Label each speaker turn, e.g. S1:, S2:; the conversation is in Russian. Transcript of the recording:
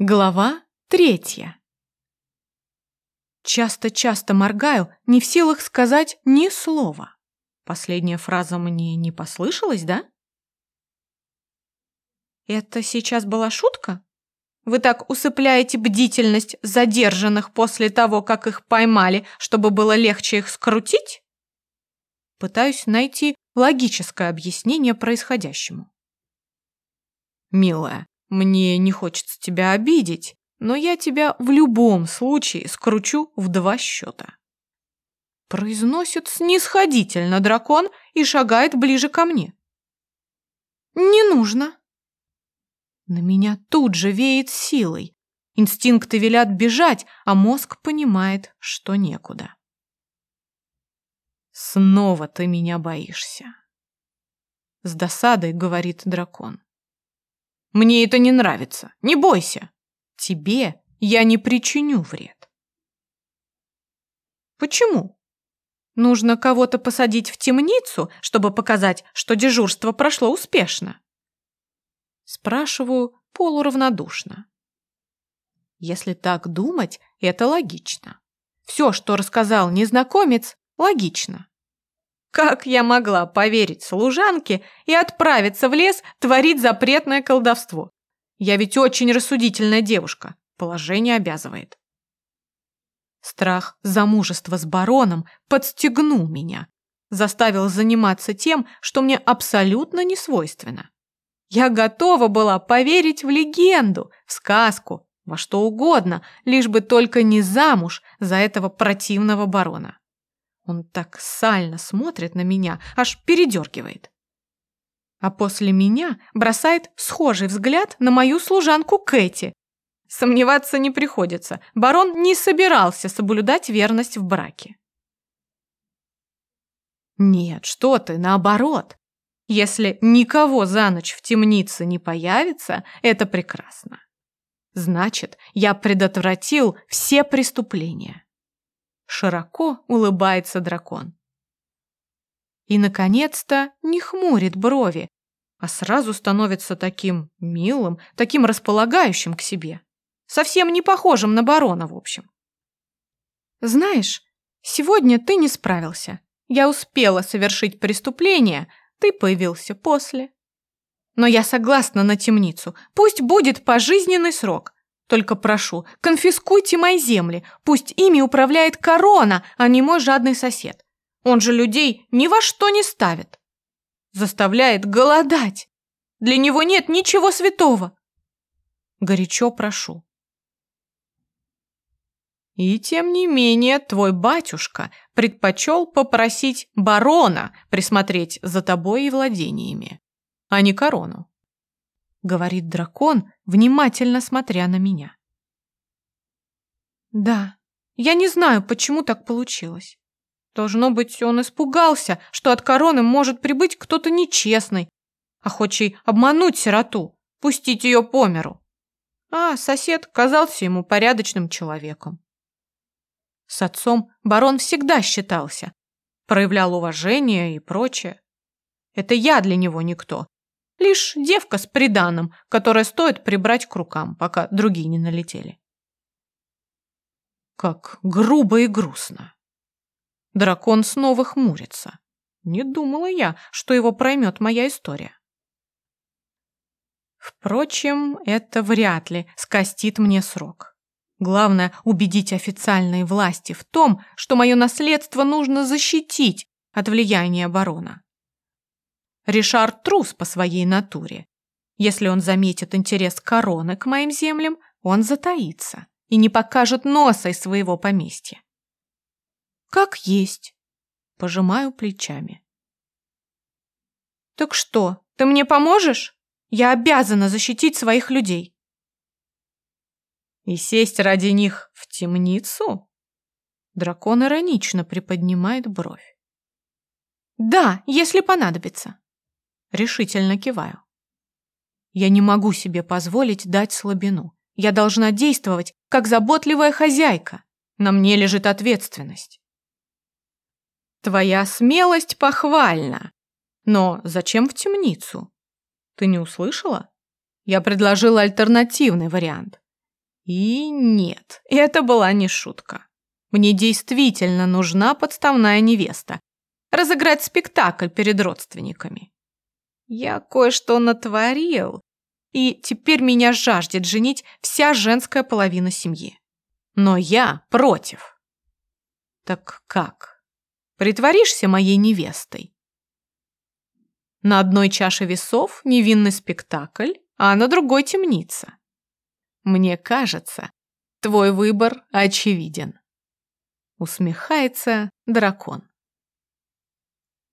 S1: Глава третья. Часто-часто моргаю, не в силах сказать ни слова. Последняя фраза мне не послышалась, да? Это сейчас была шутка? Вы так усыпляете бдительность задержанных после того, как их поймали, чтобы было легче их скрутить? Пытаюсь найти логическое объяснение происходящему. Милая, мне не хочется тебя обидеть, но я тебя в любом случае скручу в два счета. Произносит снисходительно дракон и шагает ближе ко мне. Не нужно. На меня тут же веет силой. Инстинкты велят бежать, а мозг понимает, что некуда. Снова ты меня боишься. С досадой говорит дракон. Мне это не нравится. Не бойся. Тебе я не причиню вред. Почему? Нужно кого-то посадить в темницу, чтобы показать, что дежурство прошло успешно. Спрашиваю полуравнодушно. Если так думать, это логично. Все, что рассказал незнакомец, логично. Как я могла поверить служанке и отправиться в лес творить запретное колдовство? Я ведь очень рассудительная девушка. Положение обязывает. Страх замужества с бароном подстегнул меня, заставил заниматься тем, что мне абсолютно не свойственно. Я готова была поверить в легенду, в сказку, во что угодно, лишь бы только не замуж за этого противного барона. Он так сально смотрит на меня, аж передергивает. А после меня бросает схожий взгляд на мою служанку Кэти. Сомневаться не приходится. Барон не собирался соблюдать верность в браке. Нет, что ты, наоборот. Если никого за ночь в темнице не появится, это прекрасно. Значит, я предотвратил все преступления. Широко улыбается дракон. И, наконец-то, не хмурит брови, а сразу становится таким милым, таким располагающим к себе. Совсем не похожим на барона, в общем. Знаешь, сегодня ты не справился. Я успела совершить преступление, ты появился после. Но я согласна на темницу. Пусть будет пожизненный срок. Только прошу, конфискуйте мои земли, пусть ими управляет корона, а не мой жадный сосед. Он же людей ни во что не ставит. Заставляет голодать. Для него нет ничего святого. Горячо прошу. И тем не менее твой батюшка предпочел попросить барона присмотреть за тобой и владениями, а не корону говорит дракон, внимательно смотря на меня. Да, я не знаю, почему так получилось. Должно быть, он испугался, что от короны может прибыть кто-то нечестный, охочий обмануть сироту, пустить ее по миру. А сосед казался ему порядочным человеком. С отцом барон всегда считался, проявлял уважение и прочее. Это я для него никто, Лишь девка с приданым, которая стоит прибрать к рукам, пока другие не налетели. Как грубо и грустно. Дракон снова хмурится. Не думала я, что его проймет моя история. Впрочем, это вряд ли скостит мне срок. Главное – убедить официальные власти в том, что мое наследство нужно защитить от влияния барона. Ришар трус по своей натуре. Если он заметит интерес короны к моим землям, он затаится и не покажет носа из своего поместья. Как есть. Пожимаю плечами. Так что, ты мне поможешь? Я обязана защитить своих людей. И сесть ради них в темницу? Дракон иронично приподнимает бровь. Да, если понадобится. Решительно киваю. Я не могу себе позволить дать слабину. Я должна действовать, как заботливая хозяйка. На мне лежит ответственность. Твоя смелость похвальна. Но зачем в темницу? Ты не услышала? Я предложила альтернативный вариант. И нет, это была не шутка. Мне действительно нужна подставная невеста. Разыграть спектакль перед родственниками. Я кое-что натворил, и теперь меня жаждет женить вся женская половина семьи. Но я против. Так как? Притворишься моей невестой? На одной чаше весов невинный спектакль, а на другой темница. Мне кажется, твой выбор очевиден. Усмехается дракон.